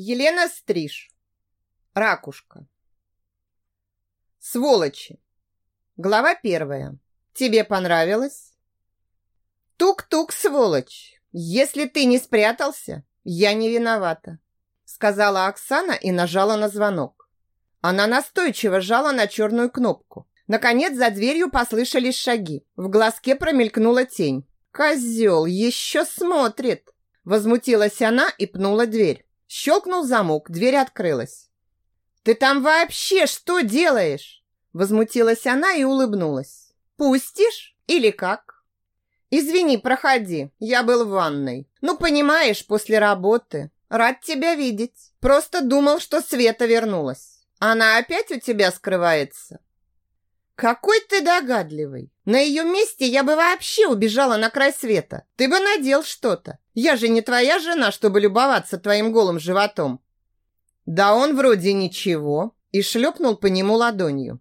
Елена Стриж. Ракушка. Сволочи. Глава первая. Тебе понравилось? Тук-тук, сволочь. Если ты не спрятался, я не виновата, сказала Оксана и нажала на звонок. Она настойчиво жала на черную кнопку. Наконец за дверью послышались шаги. В глазке промелькнула тень. Козел еще смотрит. Возмутилась она и пнула дверь. Щелкнул замок, дверь открылась. «Ты там вообще что делаешь?» Возмутилась она и улыбнулась. «Пустишь или как?» «Извини, проходи, я был в ванной. Ну, понимаешь, после работы. Рад тебя видеть. Просто думал, что Света вернулась. Она опять у тебя скрывается?» «Какой ты догадливый! На ее месте я бы вообще убежала на край света. Ты бы надел что-то. Я же не твоя жена, чтобы любоваться твоим голым животом». «Да он вроде ничего», и шлепнул по нему ладонью.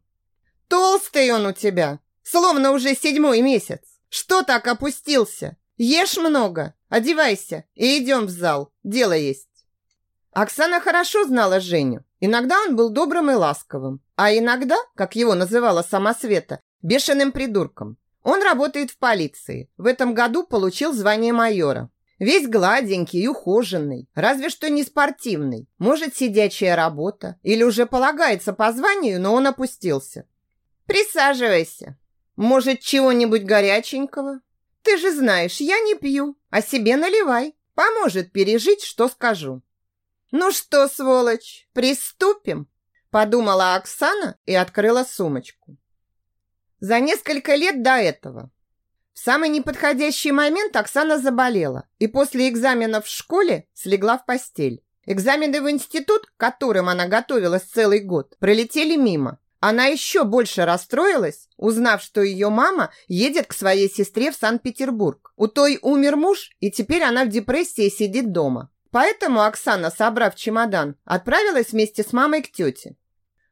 «Толстый он у тебя, словно уже седьмой месяц. Что так опустился? Ешь много, одевайся и идем в зал, дело есть». Оксана хорошо знала Женю. Иногда он был добрым и ласковым, а иногда, как его называла сама Света, бешеным придурком. Он работает в полиции. В этом году получил звание майора. Весь гладенький и ухоженный, разве что не спортивный. Может, сидячая работа. Или уже полагается по званию, но он опустился. Присаживайся. Может, чего-нибудь горяченького? Ты же знаешь, я не пью, а себе наливай. Поможет пережить, что скажу. Ну что, сволочь, приступим? Подумала Оксана и открыла сумочку. За несколько лет до этого в самый неподходящий момент Оксана заболела и после экзаменов в школе слегла в постель. Экзамены в институт, к которым она готовилась целый год, пролетели мимо. Она еще больше расстроилась, узнав, что ее мама едет к своей сестре в Санкт-Петербург. У той умер муж, и теперь она в депрессии сидит дома. Поэтому Оксана, собрав чемодан, отправилась вместе с мамой к тете.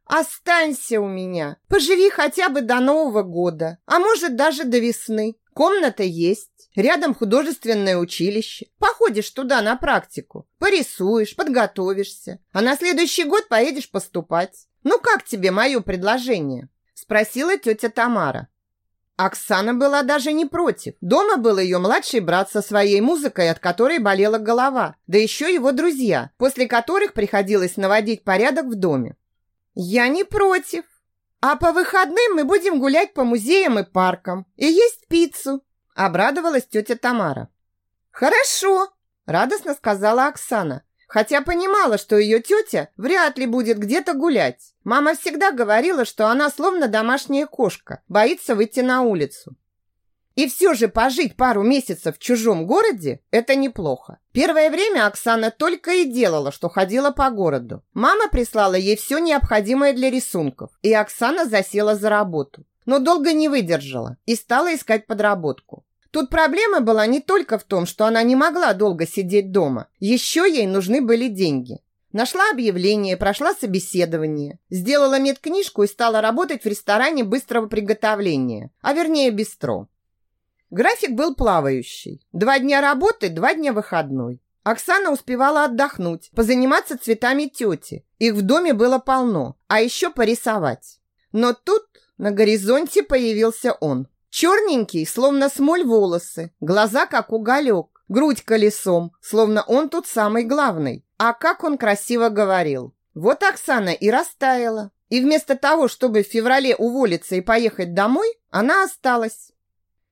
Останься у меня. Поживи хотя бы до Нового года, а может даже до весны. Комната есть, рядом художественное училище. Походишь туда на практику, порисуешь, подготовишься, а на следующий год поедешь поступать. Ну как тебе мое предложение? Спросила тетя Тамара. Оксана была даже не против. Дома был ее младший брат со своей музыкой, от которой болела голова, да еще его друзья, после которых приходилось наводить порядок в доме. Я не против. А по выходным мы будем гулять по музеям и паркам и есть пиццу, обрадовалась тетя Тамара. Хорошо, радостно сказала Оксана, хотя понимала, что ее тетя вряд ли будет где-то гулять. Мама всегда говорила, что она словно домашняя кошка, боится выйти на улицу. И все же пожить пару месяцев в чужом городе – это неплохо. Первое время Оксана только и делала, что ходила по городу. Мама прислала ей все необходимое для рисунков, и Оксана засела за работу. Но долго не выдержала и стала искать подработку. Тут проблема была не только в том, что она не могла долго сидеть дома. Еще ей нужны были деньги. Нашла объявление, прошла собеседование, сделала медкнижку и стала работать в ресторане быстрого приготовления, а вернее бистро. График был плавающий. Два дня работы, два дня выходной. Оксана успевала отдохнуть, позаниматься цветами тети. Их в доме было полно, а еще порисовать. Но тут на горизонте появился он. Черненький, словно смоль волосы, глаза как уголек, грудь колесом, словно он тут самый главный. А как он красиво говорил. Вот Оксана и растаяла. И вместо того, чтобы в феврале уволиться и поехать домой, она осталась.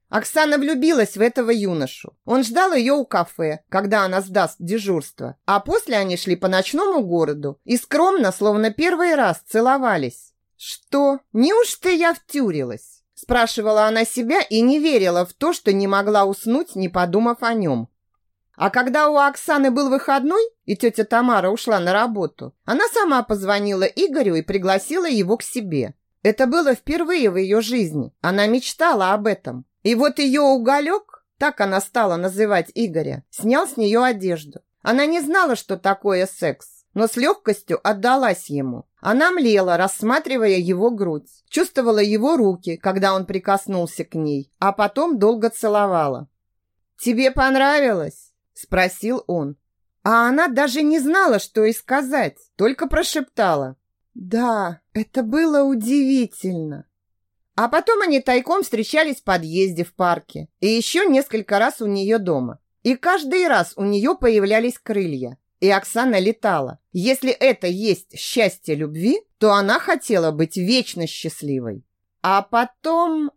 Оксана влюбилась в этого юношу. Он ждал ее у кафе, когда она сдаст дежурство. А после они шли по ночному городу и скромно, словно первый раз, целовались. «Что? Неужто я втюрилась?» Спрашивала она себя и не верила в то, что не могла уснуть, не подумав о нем. А когда у Оксаны был выходной, и тетя Тамара ушла на работу, она сама позвонила Игорю и пригласила его к себе. Это было впервые в ее жизни. Она мечтала об этом. И вот ее уголек, так она стала называть Игоря, снял с нее одежду. Она не знала, что такое секс, но с легкостью отдалась ему. Она млела, рассматривая его грудь, чувствовала его руки, когда он прикоснулся к ней, а потом долго целовала. «Тебе понравилось?» – спросил он. А она даже не знала, что и сказать, только прошептала. Да, это было удивительно. А потом они тайком встречались в подъезде в парке и еще несколько раз у нее дома. И каждый раз у нее появлялись крылья, и Оксана летала. Если это есть счастье любви, то она хотела быть вечно счастливой. А потом